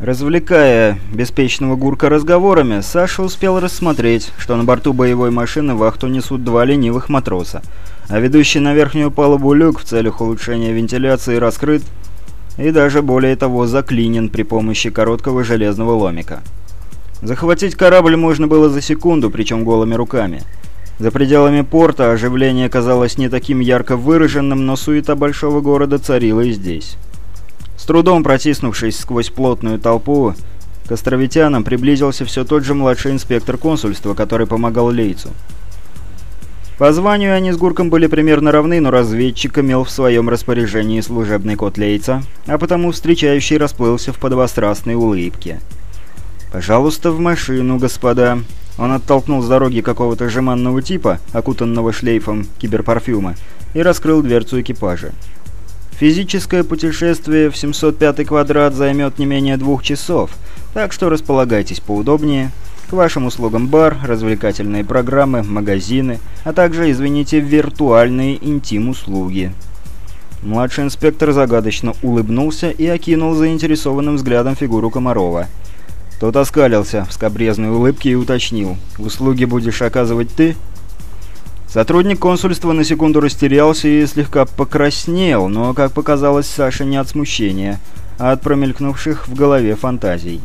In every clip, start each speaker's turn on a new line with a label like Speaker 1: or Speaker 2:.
Speaker 1: Развлекая беспечного Гурка разговорами, Саша успел рассмотреть, что на борту боевой машины вахту несут два ленивых матроса, а ведущий на верхнюю палубу люк в целях улучшения вентиляции раскрыт и даже более того заклинен при помощи короткого железного ломика. Захватить корабль можно было за секунду, причем голыми руками. За пределами порта оживление казалось не таким ярко выраженным, но суета большого города царила и здесь. С трудом протиснувшись сквозь плотную толпу, к островитянам приблизился все тот же младший инспектор консульства, который помогал Лейцу. По званию они с Гурком были примерно равны, но разведчик имел в своем распоряжении служебный код Лейца, а потому встречающий расплылся в подвострастной улыбке. «Пожалуйста, в машину, господа!» Он оттолкнул с дороги какого-то жеманного типа, окутанного шлейфом киберпарфюма, и раскрыл дверцу экипажа. Физическое путешествие в 705 квадрат займет не менее двух часов, так что располагайтесь поудобнее. К вашим услугам бар, развлекательные программы, магазины, а также, извините, виртуальные интим-услуги. Младший инспектор загадочно улыбнулся и окинул заинтересованным взглядом фигуру Комарова. Тот оскалился в скобрезной улыбке и уточнил. «Услуги будешь оказывать ты?» Сотрудник консульства на секунду растерялся и слегка покраснел, но, как показалось Саше, не от смущения, а от промелькнувших в голове фантазий.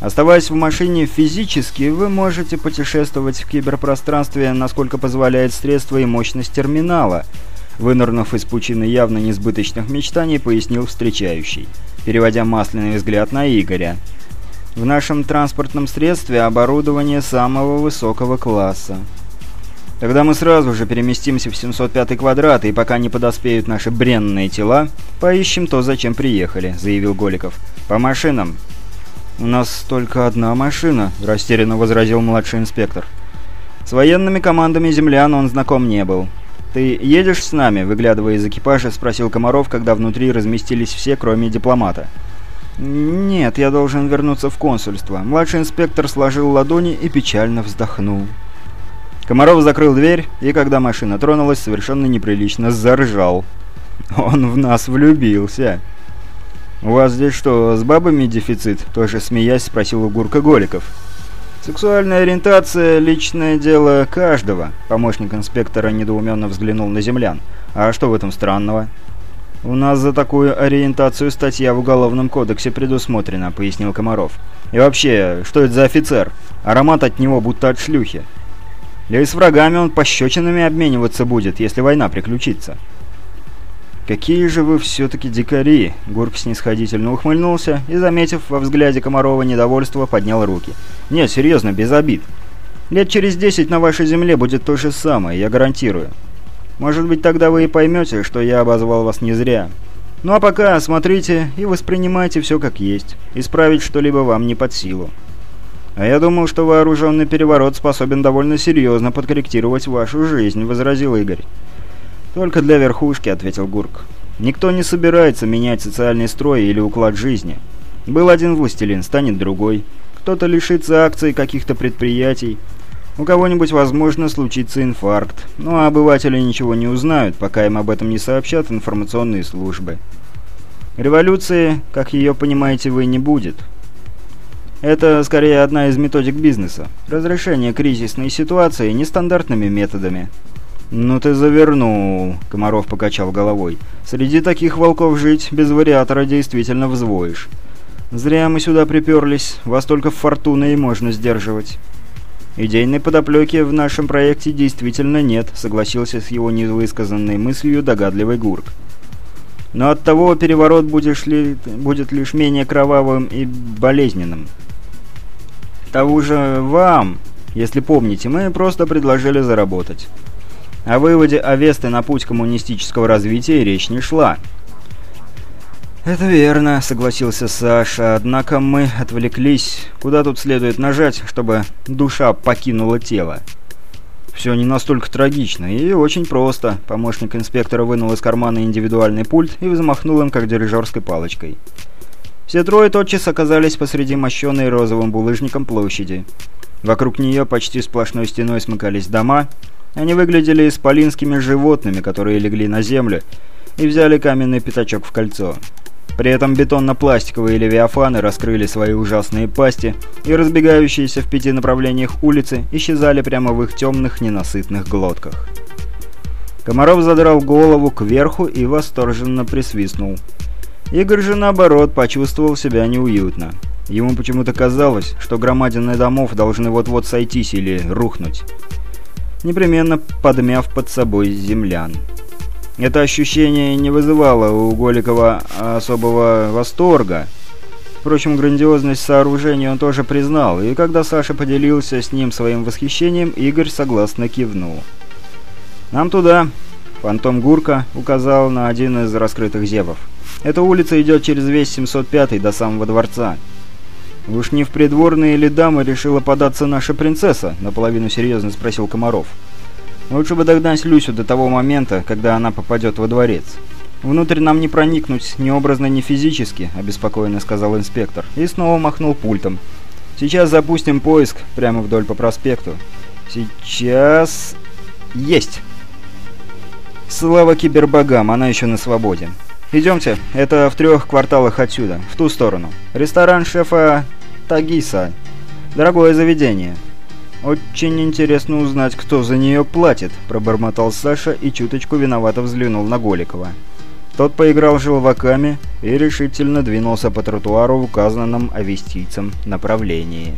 Speaker 1: Оставаясь в машине физически, вы можете путешествовать в киберпространстве, насколько позволяет средства и мощность терминала, вынырнув из пучины явно несбыточных мечтаний, пояснил встречающий, переводя масляный взгляд на Игоря. В нашем транспортном средстве оборудование самого высокого класса. Тогда мы сразу же переместимся в 705 квадрат, и пока не подоспеют наши бренные тела, поищем то, зачем приехали», — заявил Голиков. «По машинам». «У нас только одна машина», — растерянно возразил младший инспектор. С военными командами землян он знаком не был. «Ты едешь с нами?» — выглядывая из экипажа, спросил Комаров, когда внутри разместились все, кроме дипломата. «Нет, я должен вернуться в консульство». Младший инспектор сложил ладони и печально вздохнул. Комаров закрыл дверь, и когда машина тронулась, совершенно неприлично заржал. «Он в нас влюбился!» «У вас здесь что, с бабами дефицит?» – тоже смеясь спросил у Гурка Голиков. «Сексуальная ориентация – личное дело каждого», – помощник инспектора недоуменно взглянул на землян. «А что в этом странного?» «У нас за такую ориентацию статья в Уголовном кодексе предусмотрена», – пояснил Комаров. «И вообще, что это за офицер? Аромат от него будто от шлюхи. Да и с врагами он пощечинами обмениваться будет, если война приключится. «Какие же вы все-таки дикари!» Гурк снисходительно ухмыльнулся и, заметив во взгляде Комарова недовольство, поднял руки. «Нет, серьезно, без обид. Лет через десять на вашей земле будет то же самое, я гарантирую. Может быть, тогда вы и поймете, что я обозвал вас не зря. Ну а пока смотрите и воспринимайте все как есть. Исправить что-либо вам не под силу». «А я думал, что вооруженный переворот способен довольно серьезно подкорректировать вашу жизнь», — возразил Игорь. «Только для верхушки», — ответил Гурк. «Никто не собирается менять социальный строй или уклад жизни. Был один властелин, станет другой. Кто-то лишится акций каких-то предприятий. У кого-нибудь, возможно, случится инфаркт. Ну а обыватели ничего не узнают, пока им об этом не сообщат информационные службы. Революции, как ее понимаете вы, не будет». Это скорее одна из методик бизнеса. Разрешение кризисной ситуации нестандартными методами. «Ну ты завернул», — Комаров покачал головой. «Среди таких волков жить без вариатора действительно взвоишь. Зря мы сюда приперлись, вас только фортуной можно сдерживать». «Идейной подоплеки в нашем проекте действительно нет», — согласился с его невысказанной мыслью догадливый Гурк. «Но оттого переворот будешь ли, будет лишь менее кровавым и болезненным того же вам, если помните, мы просто предложили заработать. О выводе Авесты на путь коммунистического развития речь не шла. «Это верно», — согласился Саша, — «однако мы отвлеклись. Куда тут следует нажать, чтобы душа покинула тело?» «Все не настолько трагично и очень просто». Помощник инспектора вынул из кармана индивидуальный пульт и взмахнул им, как дирижерской палочкой. Все трое тотчас оказались посреди мощенной розовым булыжником площади. Вокруг нее почти сплошной стеной смыкались дома. Они выглядели исполинскими животными, которые легли на землю и взяли каменный пятачок в кольцо. При этом бетонно-пластиковые левиафаны раскрыли свои ужасные пасти, и разбегающиеся в пяти направлениях улицы исчезали прямо в их темных ненасытных глотках. Комаров задрал голову кверху и восторженно присвистнул. Игорь же, наоборот, почувствовал себя неуютно. Ему почему-то казалось, что громадины домов должны вот-вот сойтись или рухнуть, непременно подмяв под собой землян. Это ощущение не вызывало у Голикова особого восторга. Впрочем, грандиозность сооружения он тоже признал, и когда Саша поделился с ним своим восхищением, Игорь согласно кивнул. «Нам туда!» — фантом Гурка указал на один из раскрытых зевов. «Эта улица идет через весь 705 до самого дворца». «Уж не в придворные ли дамы решила податься наша принцесса?» — наполовину серьезно спросил Комаров. Лучше бы догнать Люсю до того момента, когда она попадет во дворец. «Внутрь нам не проникнуть ни образно, ни физически», — обеспокоенно сказал инспектор, и снова махнул пультом. «Сейчас запустим поиск прямо вдоль по проспекту. Сейчас... есть!» Слава кибербогам, она еще на свободе. Идемте, это в трех кварталах отсюда, в ту сторону. Ресторан шефа Тагиса. Дорогое заведение. «Очень интересно узнать, кто за нее платит», – пробормотал Саша и чуточку виновато взглянул на Голикова. Тот поиграл желваками и решительно двинулся по тротуару в указанном авестийцем направлении.